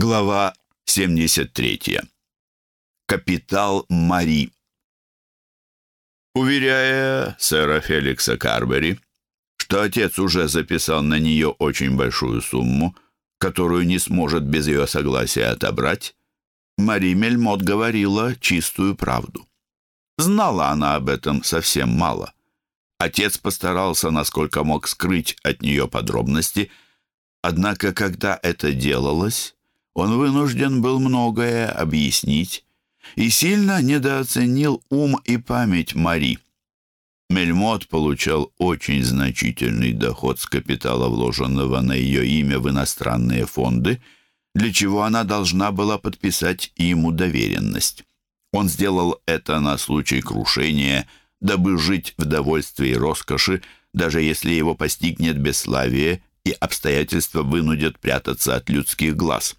Глава 73. Капитал Мари. Уверяя сэра Феликса Карбери, что отец уже записал на нее очень большую сумму, которую не сможет без ее согласия отобрать, Мари Мельмот говорила чистую правду. Знала она об этом совсем мало. Отец постарался, насколько мог, скрыть от нее подробности, однако, когда это делалось, он вынужден был многое объяснить и сильно недооценил ум и память Мари. Мельмот получал очень значительный доход с капитала, вложенного на ее имя в иностранные фонды, для чего она должна была подписать ему доверенность. Он сделал это на случай крушения, дабы жить в довольстве и роскоши, даже если его постигнет бесславие и обстоятельства вынудят прятаться от людских глаз.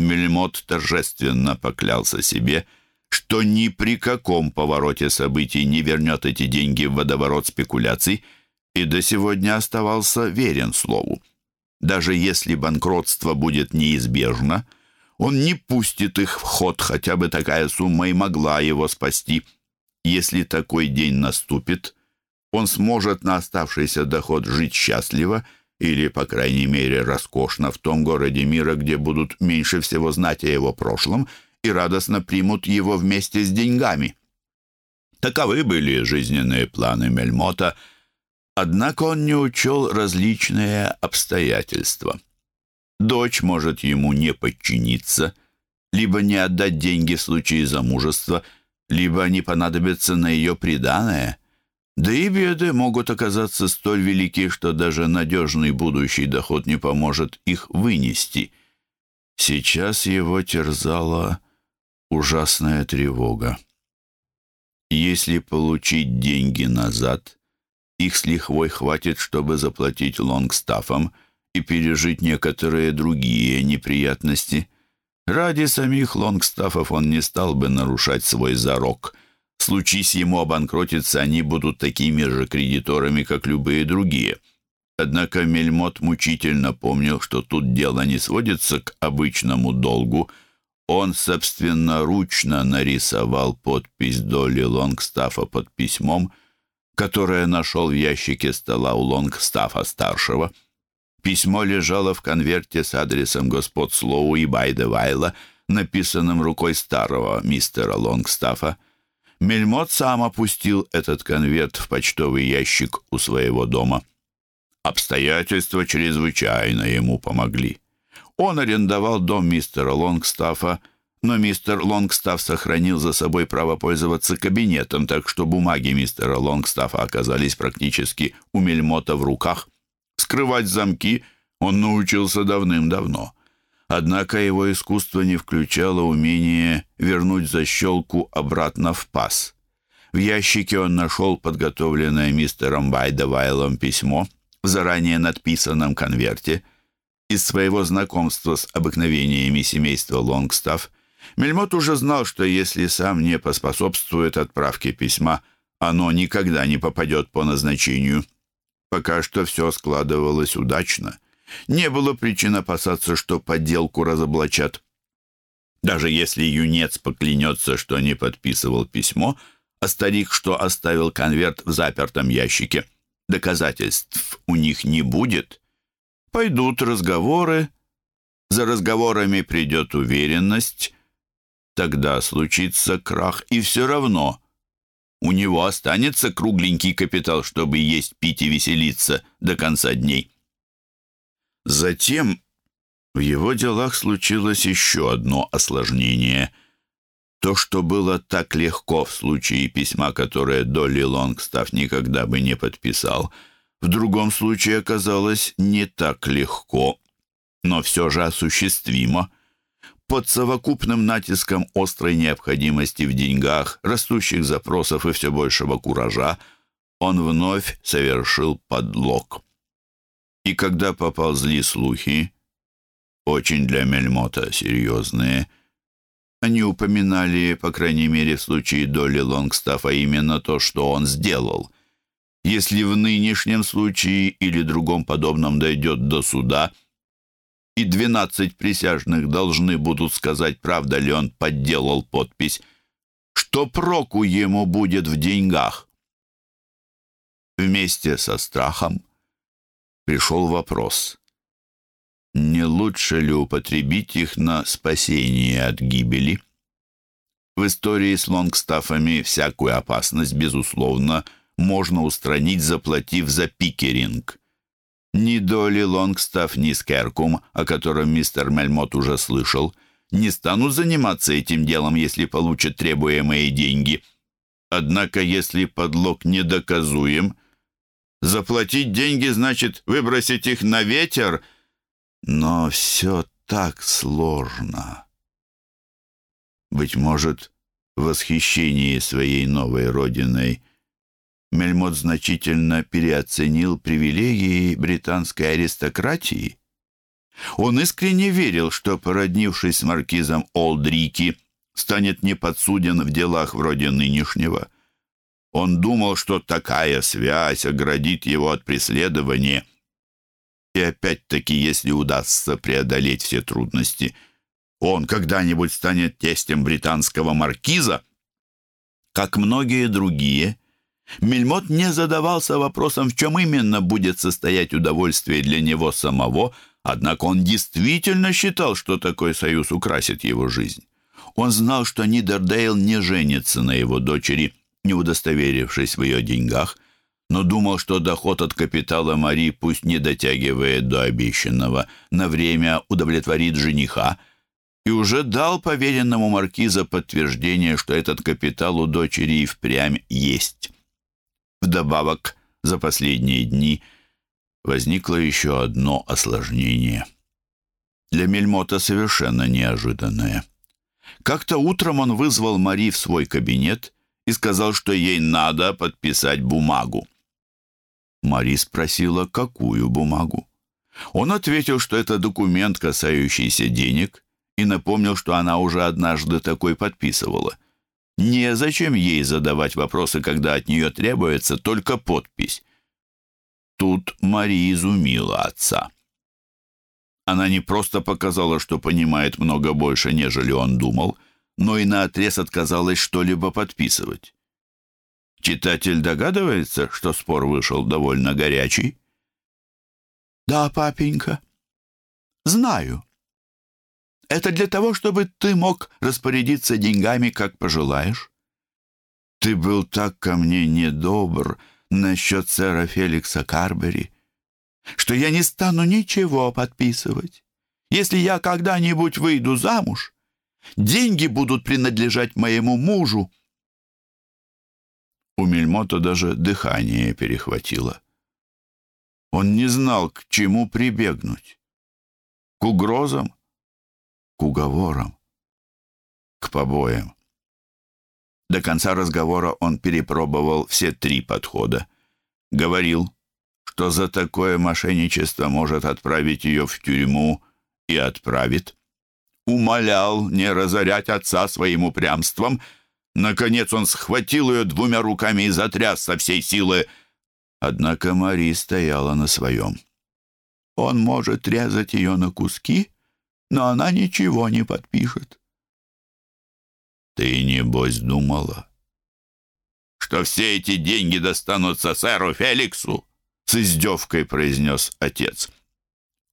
Мельмот торжественно поклялся себе, что ни при каком повороте событий не вернет эти деньги в водоворот спекуляций и до сегодня оставался верен слову. Даже если банкротство будет неизбежно, он не пустит их в ход, хотя бы такая сумма и могла его спасти. Если такой день наступит, он сможет на оставшийся доход жить счастливо – или, по крайней мере, роскошно в том городе мира, где будут меньше всего знать о его прошлом и радостно примут его вместе с деньгами. Таковы были жизненные планы Мельмота, однако он не учел различные обстоятельства. Дочь может ему не подчиниться, либо не отдать деньги в случае замужества, либо они понадобятся на ее приданое. Да и беды могут оказаться столь велики, что даже надежный будущий доход не поможет их вынести. Сейчас его терзала ужасная тревога. Если получить деньги назад, их с лихвой хватит, чтобы заплатить лонгстафам и пережить некоторые другие неприятности. Ради самих лонгстафов он не стал бы нарушать свой зарок — Случись ему обанкротиться, они будут такими же кредиторами, как любые другие. Однако Мельмот мучительно помнил, что тут дело не сводится к обычному долгу. Он собственноручно нарисовал подпись Долли Лонгстафа под письмом, которое нашел в ящике стола у Лонгстафа-старшего. Письмо лежало в конверте с адресом господ Слоу и Байдевайла, написанным рукой старого мистера Лонгстафа. Мельмот сам опустил этот конверт в почтовый ящик у своего дома. Обстоятельства чрезвычайно ему помогли. Он арендовал дом мистера Лонгстафа, но мистер Лонгстаф сохранил за собой право пользоваться кабинетом, так что бумаги мистера Лонгстафа оказались практически у Мельмота в руках. Скрывать замки он научился давным-давно. Однако его искусство не включало умение вернуть защелку обратно в паз. В ящике он нашел подготовленное мистером Байдавайлом письмо в заранее надписанном конверте. Из своего знакомства с обыкновениями семейства Лонгстафф Мельмот уже знал, что если сам не поспособствует отправке письма, оно никогда не попадет по назначению. Пока что все складывалось удачно — не было причин опасаться, что подделку разоблачат. Даже если юнец поклянется, что не подписывал письмо, а старик, что оставил конверт в запертом ящике, доказательств у них не будет. Пойдут разговоры, за разговорами придет уверенность, тогда случится крах, и все равно у него останется кругленький капитал, чтобы есть, пить и веселиться до конца дней. Затем в его делах случилось еще одно осложнение. То, что было так легко в случае письма, которое Долли Лонгстаф никогда бы не подписал, в другом случае оказалось не так легко, но все же осуществимо. Под совокупным натиском острой необходимости в деньгах, растущих запросов и все большего куража, он вновь совершил подлог. И когда поползли слухи, очень для Мельмота серьезные, они упоминали, по крайней мере, в случае Долли Лонгстафа, именно то, что он сделал. Если в нынешнем случае или другом подобном дойдет до суда, и двенадцать присяжных должны будут сказать, правда ли он подделал подпись, что проку ему будет в деньгах? Вместе со страхом пришел вопрос, не лучше ли употребить их на спасение от гибели? В истории с лонгстафами всякую опасность, безусловно, можно устранить, заплатив за пикеринг. Ни Доли Лонгстаф, ни Скеркум, о котором мистер Мельмот уже слышал, не станут заниматься этим делом, если получат требуемые деньги. Однако, если подлог недоказуем, заплатить деньги значит выбросить их на ветер. Но все так сложно. Быть может, в восхищении своей новой родиной Мельмот значительно переоценил привилегии британской аристократии. Он искренне верил, что, породнившись с маркизом Олдрики, станет неподсуден в делах вроде нынешнего. Он думал, что такая связь оградит его от преследования. И опять-таки, если удастся преодолеть все трудности, он когда-нибудь станет тестем британского маркиза, как многие другие – Мельмот не задавался вопросом, в чем именно будет состоять удовольствие для него самого, однако он действительно считал, что такой союз украсит его жизнь. Он знал, что Нидердейл не женится на его дочери, не удостоверившись в ее деньгах, но думал, что доход от капитала Мари пусть не дотягивает до обещанного, на время удовлетворит жениха, и уже дал поверенному маркиза подтверждение, что этот капитал у дочери и впрямь есть. Вдобавок, за последние дни возникло еще одно осложнение. Для Мельмота совершенно неожиданное. Как-то утром он вызвал Мари в свой кабинет и сказал, что ей надо подписать бумагу. Мари спросила, какую бумагу. Он ответил, что это документ, касающийся денег, и напомнил, что она уже однажды такой подписывала – Незачем ей задавать вопросы, когда от нее требуется только подпись. Тут Мари изумила отца. Она не просто показала, что понимает много больше, нежели он думал, но и наотрез отказалась что-либо подписывать. Читатель догадывается, что спор вышел довольно горячий? «Да, папенька, знаю», это для того, чтобы ты мог распорядиться деньгами, как пожелаешь. Ты был так ко мне недобр насчет сэра Феликса Карбери, что я не стану ничего подписывать. Если я когда-нибудь выйду замуж, деньги будут принадлежать моему мужу. У Мельмота даже дыхание перехватило. Он не знал, к чему прибегнуть. К угрозам? к уговорам, к побоям. До конца разговора он перепробовал все три подхода. Говорил, что за такое мошенничество может отправить ее в тюрьму и отправит. Умолял не разорять отца своим упрямством. Наконец он схватил ее двумя руками и затряс со всей силы. Однако Мари стояла на своем. Он может резать ее на куски, но она ничего не подпишет. Ты, небось, думала, что все эти деньги достанутся сэру Феликсу? С издевкой произнес отец.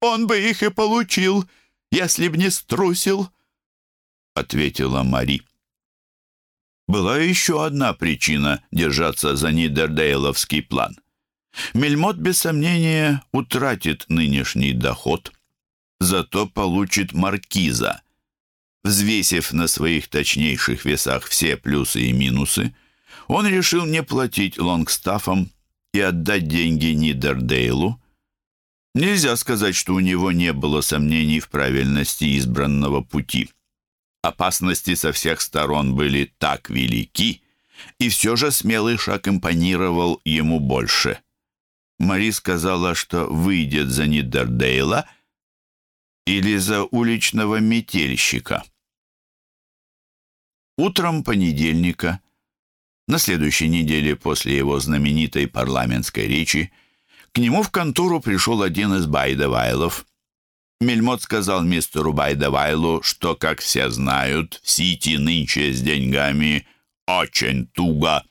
Он бы их и получил, если б не струсил, ответила Мари. Была еще одна причина держаться за Нидердейловский план. Мельмот, без сомнения, утратит нынешний доход, зато получит маркиза. Взвесив на своих точнейших весах все плюсы и минусы, он решил не платить лонгстафам и отдать деньги Нидердейлу. Нельзя сказать, что у него не было сомнений в правильности избранного пути. Опасности со всех сторон были так велики, и все же смелый шаг импонировал ему больше. Мари сказала, что выйдет за Нидердейла или за уличного метельщика. Утром понедельника, на следующей неделе после его знаменитой парламентской речи, к нему в контору пришел один из Байдевайлов. Мельмот сказал мистеру Байдавайлу, что, как все знают, в Сити нынче с деньгами очень туго.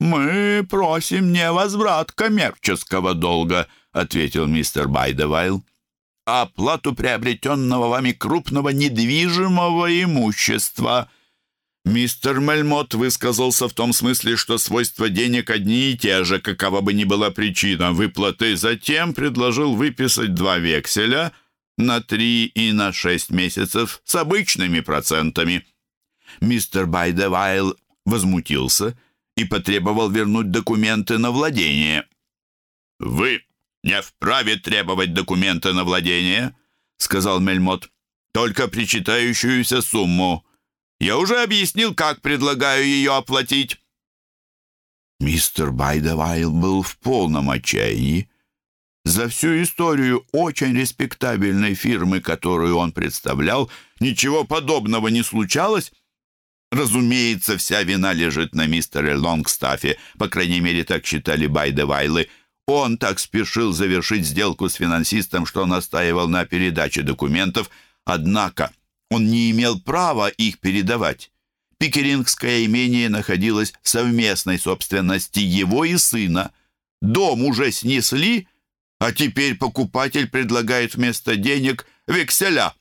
«Мы просим не возврат коммерческого долга», — ответил мистер Байдавайл, «а оплату приобретенного вами крупного недвижимого имущества». Мистер Мельмот высказался в том смысле, что свойства денег одни и те же, какова бы ни была причина выплаты. Затем предложил выписать два векселя на три и на шесть месяцев с обычными процентами. Мистер Байдевайл возмутился и потребовал вернуть документы на владение. «Вы не вправе требовать документы на владение», — сказал Мельмот, — «только причитающуюся сумму». Я уже объяснил, как предлагаю ее оплатить». Мистер Байдавайл был в полном отчаянии. За всю историю очень респектабельной фирмы, которую он представлял, ничего подобного не случалось. Разумеется, вся вина лежит на мистере Лонгстафе, по крайней мере, так считали Байдевайлы. Он так спешил завершить сделку с финансистом, что настаивал на передаче документов, однако он не имел права их передавать. Пикерингское имение находилось в совместной собственности его и сына. Дом уже снесли, а теперь покупатель предлагает вместо денег векселя.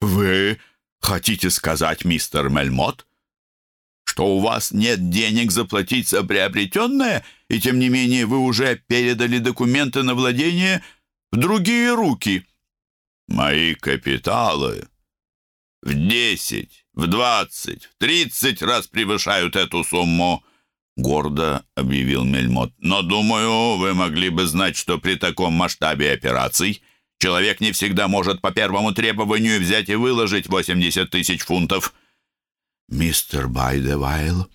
«Вы хотите сказать, мистер Мельмот, что у вас нет денег заплатить за приобретенное, и тем не менее вы уже передали документы на владение в другие руки?» «Мои капиталы в десять, в двадцать, в тридцать раз превышают эту сумму», — гордо объявил Мельмот. «Но, думаю, вы могли бы знать, что при таком масштабе операций человек не всегда может по первому требованию взять и выложить восемьдесят тысяч фунтов». Мистер Байдевайл,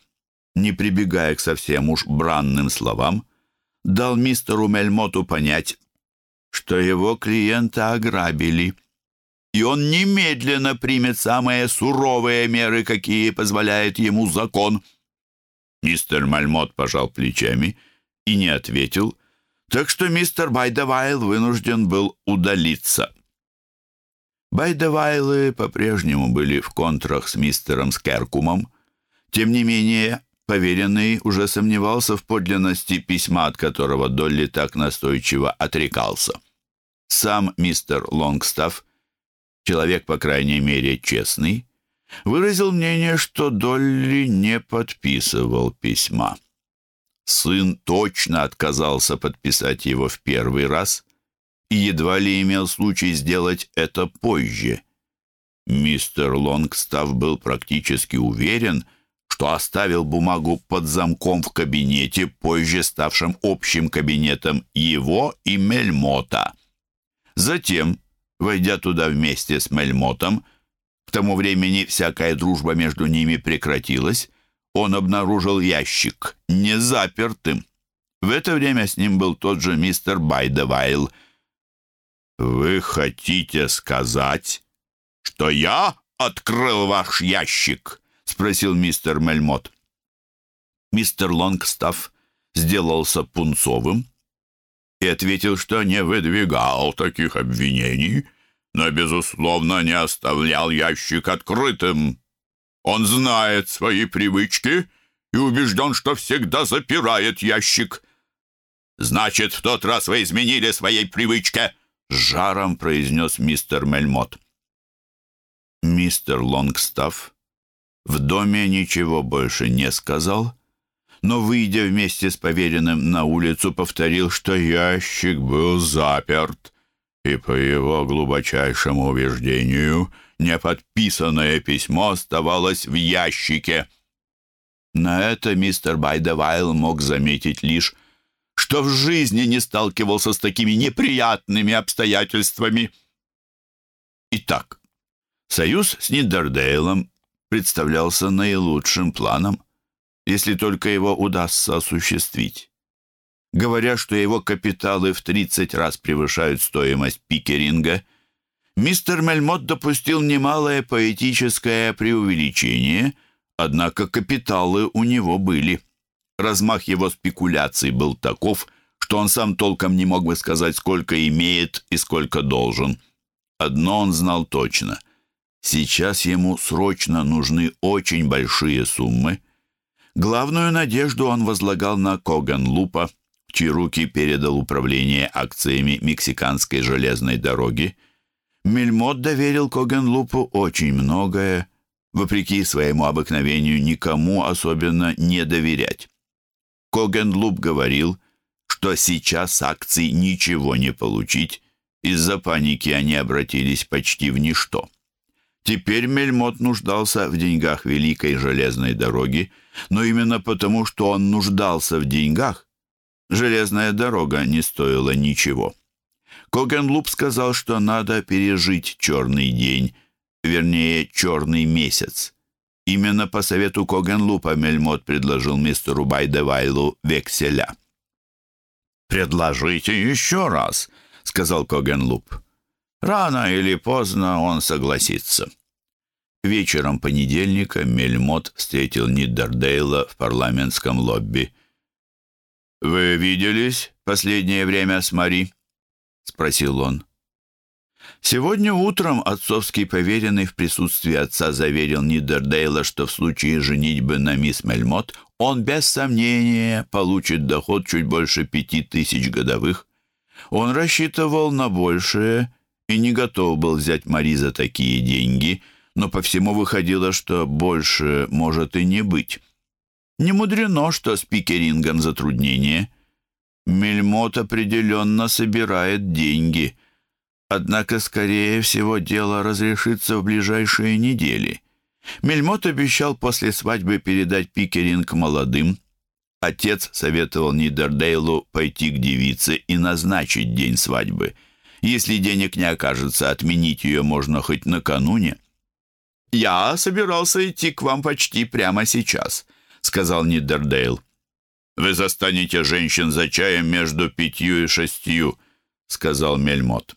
не прибегая к совсем уж бранным словам, дал мистеру Мельмоту понять, что его клиента ограбили — и он немедленно примет самые суровые меры, какие позволяет ему закон». Мистер Мальмот пожал плечами и не ответил, так что мистер Байдевайл вынужден был удалиться. Байдевайлы по-прежнему были в контрах с мистером Скеркумом. Тем не менее, поверенный уже сомневался в подлинности письма, от которого Долли так настойчиво отрекался. Сам мистер Лонгстафф человек, по крайней мере, честный, выразил мнение, что Долли не подписывал письма. Сын точно отказался подписать его в первый раз и едва ли имел случай сделать это позже. Мистер Лонгстав был практически уверен, что оставил бумагу под замком в кабинете, позже ставшем общим кабинетом его и Мельмота. Затем войдя туда вместе с Мельмотом, к тому времени всякая дружба между ними прекратилась, он обнаружил ящик незапертым. В это время с ним был тот же мистер Байдевайл. «Вы хотите сказать, что я открыл ваш ящик?» — спросил мистер Мельмот. Мистер Лонгстафф сделался пунцовым, и ответил, что не выдвигал таких обвинений, но, безусловно, не оставлял ящик открытым. Он знает свои привычки и убежден, что всегда запирает ящик. «Значит, в тот раз вы изменили своей привычке!» — жаром произнес мистер Мельмот. Мистер Лонгстафф в доме ничего больше не сказал, но, выйдя вместе с поверенным на улицу, повторил, что ящик был заперт, и, по его глубочайшему убеждению, неподписанное письмо оставалось в ящике. На это мистер Байдевайл мог заметить лишь, что в жизни не сталкивался с такими неприятными обстоятельствами. Итак, союз с Нидердейлом представлялся наилучшим планом если только его удастся осуществить. Говоря, что его капиталы в 30 раз превышают стоимость пикеринга, мистер Мельмот допустил немалое поэтическое преувеличение, однако капиталы у него были. Размах его спекуляций был таков, что он сам толком не мог бы сказать, сколько имеет и сколько должен. Одно он знал точно. Сейчас ему срочно нужны очень большие суммы. Главную надежду он возлагал на Коган Лупа, в чьи руки передал управление акциями мексиканской железной дороги. Мельмот доверил Коган Лупу очень многое, вопреки своему обыкновению никому особенно не доверять. Коган Луп говорил, что сейчас акций ничего не получить, из-за паники они обратились почти в ничто. Теперь Мельмот нуждался в деньгах Великой железной дороги, но именно потому, что он нуждался в деньгах, железная дорога не стоила ничего. Когенлуп сказал, что надо пережить черный день, вернее, черный месяц. Именно по совету Когенлупа Мельмот предложил мистеру Байдевайлу векселя. «Предложите еще раз», — сказал Когенлуп. «Рано или поздно он согласится». Вечером понедельника Мельмот встретил Ниддердейла в парламентском лобби. «Вы виделись последнее время с Мари?» — спросил он. Сегодня утром отцовский поверенный в присутствии отца заверил Нидердейла, что в случае женитьбы на мисс Мельмот он без сомнения получит доход чуть больше пяти тысяч годовых. Он рассчитывал на большее и не готов был взять Мари за такие деньги, но по всему выходило, что больше может и не быть. Не мудрено, что с пикерингом затруднение. Мельмот определенно собирает деньги — Однако, скорее всего, дело разрешится в ближайшие недели. Мельмот обещал после свадьбы передать Пикеринг молодым. Отец советовал Нидердейлу пойти к девице и назначить день свадьбы. Если денег не окажется, отменить ее можно хоть накануне. «Я собирался идти к вам почти прямо сейчас», — сказал Нидердейл. «Вы застанете женщин за чаем между пятью и шестью», — сказал Мельмот.